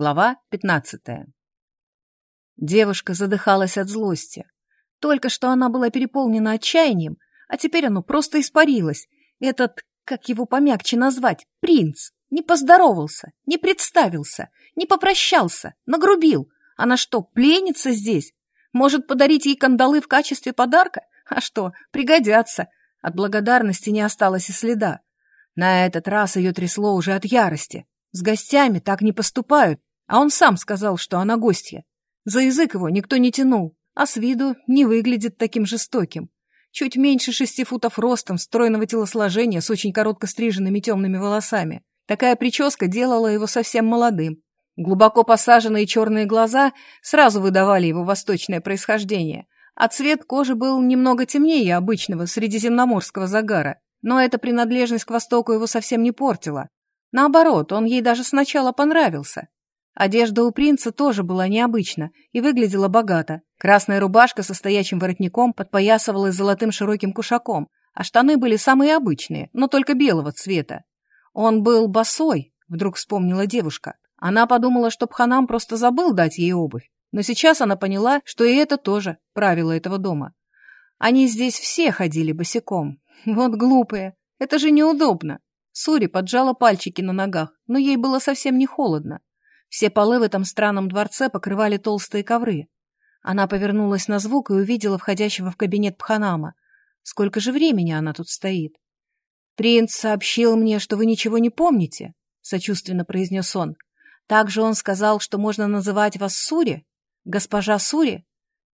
Глава 15. Девушка задыхалась от злости. Только что она была переполнена отчаянием, а теперь оно просто испарилось. Этот, как его помягче назвать, принц, не поздоровался, не представился, не попрощался, нагрубил. Она что, пленница здесь? Может, подарить ей кандалы в качестве подарка? А что, пригодятся. От благодарности не осталось и следа. На этот раз ее трясло уже от ярости. С гостями так не поступают, а он сам сказал, что она гостья. За язык его никто не тянул, а с виду не выглядит таким жестоким. Чуть меньше шести футов ростом, стройного телосложения с очень коротко стриженными темными волосами. Такая прическа делала его совсем молодым. Глубоко посаженные черные глаза сразу выдавали его восточное происхождение, а цвет кожи был немного темнее обычного средиземноморского загара. Но эта принадлежность к Востоку его совсем не портила. Наоборот, он ей даже сначала понравился. Одежда у принца тоже была необычна и выглядела богато. Красная рубашка со стоячим воротником подпоясывалась золотым широким кушаком, а штаны были самые обычные, но только белого цвета. Он был босой, вдруг вспомнила девушка. Она подумала, что Пханам просто забыл дать ей обувь, но сейчас она поняла, что и это тоже правило этого дома. Они здесь все ходили босиком. Вот глупые. Это же неудобно. Сури поджала пальчики на ногах, но ей было совсем не холодно. Все полы в этом странном дворце покрывали толстые ковры. Она повернулась на звук и увидела входящего в кабинет Пханама. Сколько же времени она тут стоит? «Принц сообщил мне, что вы ничего не помните», — сочувственно произнес он. «Также он сказал, что можно называть вас Сури? Госпожа Сури?»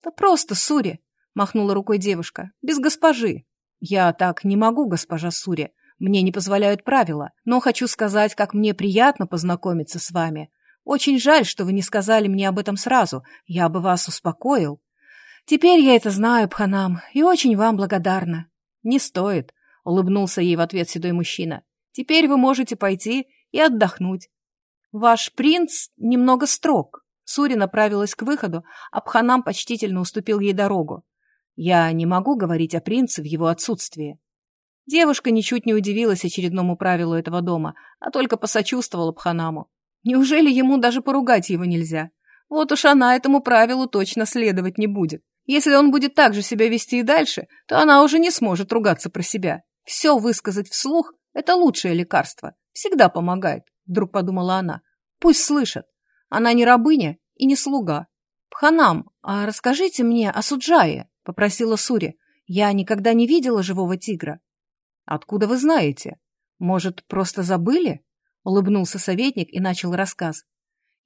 «Да просто Сури», — махнула рукой девушка, — «без госпожи». «Я так не могу, госпожа Сури. Мне не позволяют правила, но хочу сказать, как мне приятно познакомиться с вами. Очень жаль, что вы не сказали мне об этом сразу, я бы вас успокоил. Теперь я это знаю, Пханам, и очень вам благодарна. Не стоит, — улыбнулся ей в ответ седой мужчина. Теперь вы можете пойти и отдохнуть. Ваш принц немного строг. Сури направилась к выходу, а Пханам почтительно уступил ей дорогу. Я не могу говорить о принце в его отсутствии. Девушка ничуть не удивилась очередному правилу этого дома, а только посочувствовала Пханаму. Неужели ему даже поругать его нельзя? Вот уж она этому правилу точно следовать не будет. Если он будет так же себя вести и дальше, то она уже не сможет ругаться про себя. Все высказать вслух – это лучшее лекарство. Всегда помогает, вдруг подумала она. Пусть слышат. Она не рабыня и не слуга. «Пханам, а расскажите мне о Суджае», – попросила Сури. «Я никогда не видела живого тигра». «Откуда вы знаете? Может, просто забыли?» Улыбнулся советник и начал рассказ.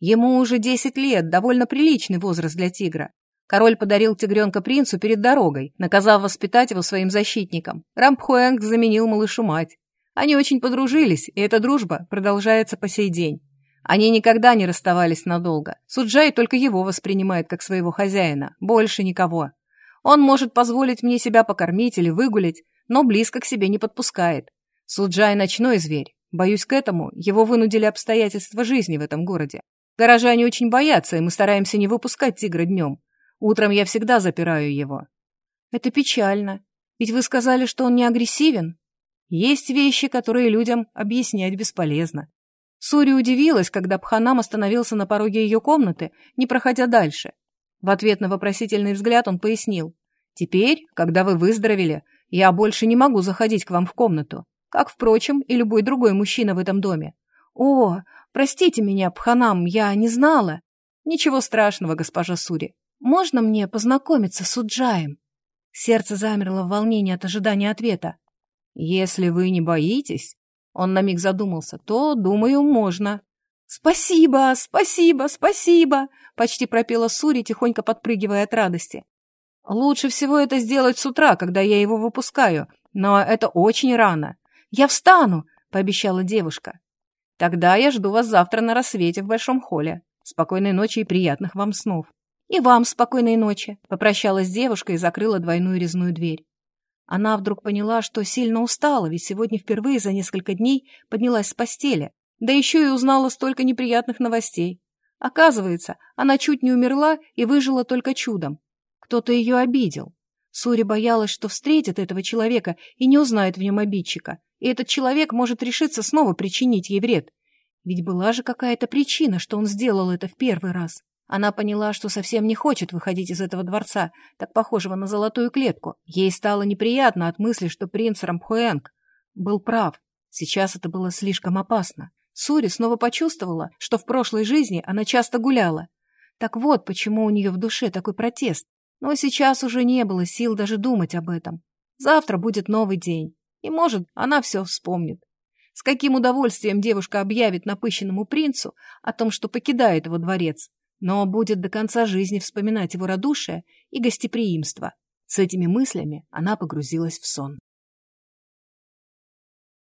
Ему уже десять лет, довольно приличный возраст для тигра. Король подарил тигренка принцу перед дорогой, наказав воспитать его своим защитником. Рампхуэнг заменил малышу мать. Они очень подружились, и эта дружба продолжается по сей день. Они никогда не расставались надолго. Суджай только его воспринимает как своего хозяина, больше никого. Он может позволить мне себя покормить или выгулить, но близко к себе не подпускает. Суджай ночной зверь, Боюсь, к этому его вынудили обстоятельства жизни в этом городе. Горожане очень боятся, и мы стараемся не выпускать тигра днем. Утром я всегда запираю его. Это печально. Ведь вы сказали, что он не агрессивен. Есть вещи, которые людям объяснять бесполезно. Сури удивилась, когда Пханам остановился на пороге ее комнаты, не проходя дальше. В ответ на вопросительный взгляд он пояснил. «Теперь, когда вы выздоровели, я больше не могу заходить к вам в комнату как, впрочем, и любой другой мужчина в этом доме. «О, простите меня, Пханам, я не знала». «Ничего страшного, госпожа Сури. Можно мне познакомиться с Уджаем?» Сердце замерло в волнении от ожидания ответа. «Если вы не боитесь...» Он на миг задумался. «То, думаю, можно». «Спасибо, спасибо, спасибо!» Почти пропела Сури, тихонько подпрыгивая от радости. «Лучше всего это сделать с утра, когда я его выпускаю, но это очень рано. «Я встану!» — пообещала девушка. «Тогда я жду вас завтра на рассвете в Большом холле. Спокойной ночи и приятных вам снов». «И вам спокойной ночи!» — попрощалась девушка и закрыла двойную резную дверь. Она вдруг поняла, что сильно устала, ведь сегодня впервые за несколько дней поднялась с постели, да еще и узнала столько неприятных новостей. Оказывается, она чуть не умерла и выжила только чудом. Кто-то ее обидел. Сури боялась, что встретит этого человека и не узнает в нем обидчика, и этот человек может решиться снова причинить ей вред. Ведь была же какая-то причина, что он сделал это в первый раз. Она поняла, что совсем не хочет выходить из этого дворца, так похожего на золотую клетку. Ей стало неприятно от мысли, что принц Рампхуэнг был прав. Сейчас это было слишком опасно. Сури снова почувствовала, что в прошлой жизни она часто гуляла. Так вот, почему у нее в душе такой протест. Но сейчас уже не было сил даже думать об этом. Завтра будет новый день. И, может, она все вспомнит. С каким удовольствием девушка объявит напыщенному принцу о том, что покидает его дворец, но будет до конца жизни вспоминать его радушие и гостеприимство. С этими мыслями она погрузилась в сон.